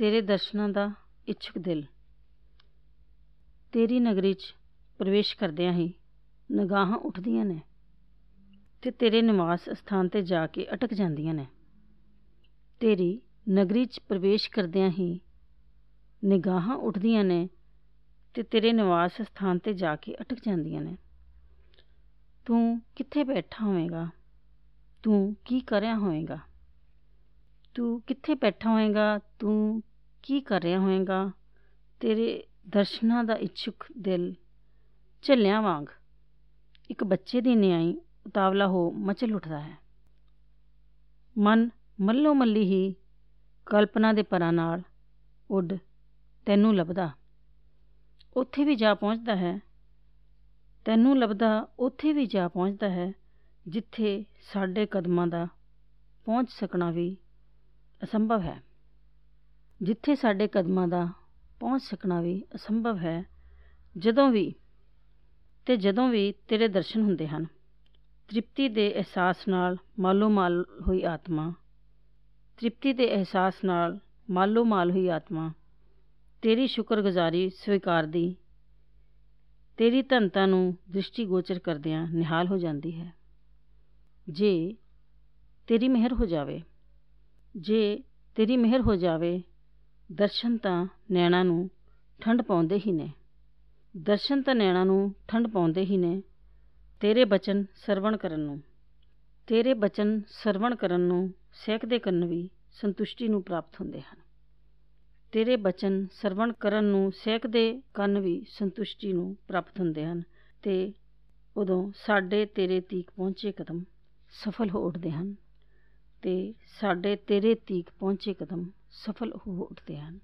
ਤੇਰੇ ਦਰਸ਼ਨਾਂ ਦਾ ਇੱਛੁਕ ਦਿਲ। ਤੇਰੀ ਨਗਰੀ 'ਚ ਪ੍ਰਵੇਸ਼ ਕਰਦਿਆਂ ਹੀ ਨਿਗਾਹਾਂ ਉੱਠਦੀਆਂ ਨੇ ਤੇ ਤੇਰੇ ਨਿਵਾਸ ਸਥਾਨ ਤੇ ਜਾ ਕੇ ਅਟਕ ਜਾਂਦੀਆਂ ਨੇ। ਤੇਰੀ ਨਗਰੀ 'ਚ ਪ੍ਰਵੇਸ਼ ਕਰਦਿਆਂ ਹੀ ਨਿਗਾਹਾਂ ਉੱਠਦੀਆਂ ਨੇ ਤੇ ਤੇਰੇ ਨਿਵਾਸ ਸਥਾਨ ਤੇ ਜਾ ਕੇ ਅਟਕ ਜਾਂਦੀਆਂ ਨੇ। ਤੂੰ ਕਿੱਥੇ ਬੈਠਾ ਹੋਵੇਂਗਾ? ਤੂੰ ਕੀ ਕਰਿਆ ਰਿਹਾ ਹੋਵੇਂਗਾ? ਤੂੰ ਕਿੱਥੇ ਬੈਠਾ ਹੋਵੇਂਗਾ? ਤੂੰ ਕੀ ਕਰ ਰਿਹਾ ਹੋਵੇਂਗਾ ਤੇਰੇ ਦਰਸ਼ਨਾਂ ਦਾ ਇੱਛੁਕ ਦਿਲ ਝੱਲਿਆਂ ਵਾਂਗ ਇੱਕ ਬੱਚੇ ਦੀ ਨਿਆਈ ਉਤਾਵਲਾ ਹੋ ਮਚਲ ਉੱਠਦਾ ਹੈ। ਮਨ ਮੱਲੋ ਮੱਲੀ ਹੀ ਕਲਪਨਾ ਦੇ ਪਰਾਂ ਨਾਲ ਉੱਡ ਤੈਨੂੰ ਲੱਭਦਾ। ਉੱਥੇ ਵੀ ਜਾ ਪਹੁੰਚਦਾ ਹੈ। ਤੈਨੂੰ ਲੱਭਦਾ, ਉੱਥੇ ਵੀ ਜਾ ਪਹੁੰਚਦਾ ਹੈ, ਜਿੱਥੇ ਸਾਡੇ ਕਦਮਾਂ ਦਾ ਪਹੁੰਚ ਸਕਣਾ ਵੀ ਅਸੰਭਵ ਹੈ। ਜਿੱਥੇ ਸਾਡੇ ਕਦਮਾਂ ਦਾ ਪਹੁੰਚ ਸਕਣਾ ਵੀ ਅਸੰਭਵ ਹੈ, ਜਦੋਂ ਵੀ ਤੇ ਜਦੋਂ ਵੀ ਤੇਰੇ ਦਰਸ਼ਨ ਹੁੰਦੇ ਹਨ। ਤ੍ਰਿਪਤੀ ਦੇ ਅਹਿਸਾਸ ਨਾਲ ਮਾਲੋ ਮਾਲ ਹੋਈ ਆਤਮਾ। ਤ੍ਰਿਪਤੀ ਦੇ ਅਹਿਸਾਸ ਨਾਲ ਮਾਲੋ ਮਾਲ ਹੋਈ ਆਤਮਾ। ਤੇਰੀ ਸ਼ੁਕਰਗੁਜ਼ਾਰੀ ਸਵੀਕਾਰਦੀ। ਤੇਰੀ ਧਨਤਾ ਨੂੰ ਦ੍ਰਿਸ਼ਟੀਗੋਚਰ ਕਰਦਿਆਂ ਨਿਹਾਲ ਹੋ ਜਾਂਦੀ ਹੈ। ਜੇ ਤੇਰੀ ਮਿਹਰ ਹੋ ਜਾਵੇ, ਜੇ ਤੇਰੀ ਮਿਹਰ ਹੋ ਜਾਵੇ ਦਰਸ਼ਨ ਤਾਂ ਨੈਣਾਂ ਨੂੰ ਠੰਡ ਪਾਉਂਦੇ ਹੀ ਨੇ। ਦਰਸ਼ਨ ਤਾਂ ਨੈਣਾਂ ਨੂੰ ਠੰਡ ਪਾਉਂਦੇ ਹੀ ਨੇ। ਤੇਰੇ ਬਚਨ ਸਰਵਣ ਕਰਨ ਨੂੰ। ਤੇਰੇ ਬਚਨ ਸਰਵਣ ਕਰਨ ਨੂੰ ਸਹਿਕਦੇ ਕੰਨ ਵੀ ਸੰਤੁਸ਼ਟੀ ਨੂੰ ਪ੍ਰਾਪਤ ਹੁੰਦੇ ਹਨ। ਤੇਰੇ ਬਚਨ ਸਰਵਣ ਕਰਨ ਨੂੰ ਸਹਿਕਦੇ ਕੰਨ ਵੀ ਸੰਤੁਸ਼ਟੀ ਨੂੰ ਪ੍ਰਾਪਤ ਹੁੰਦੇ ਹਨ ਤੇ ਉਦੋਂ ਸਾਡੇ ਤੇਰੇ ਤੀਕ ਪਹੁੰਚੇ ਕਦਮ ਸਫਲ ਹੋ ਉੱਠਦੇ ਹਨ ਤੇ ਸਾਡੇ ਤੇਰੇ ਤੀਕ ਪਹੁੰਚੇ ਕਦਮ ਸਫਲ ਹੋ ਉੱਠਦੇ ਹਨ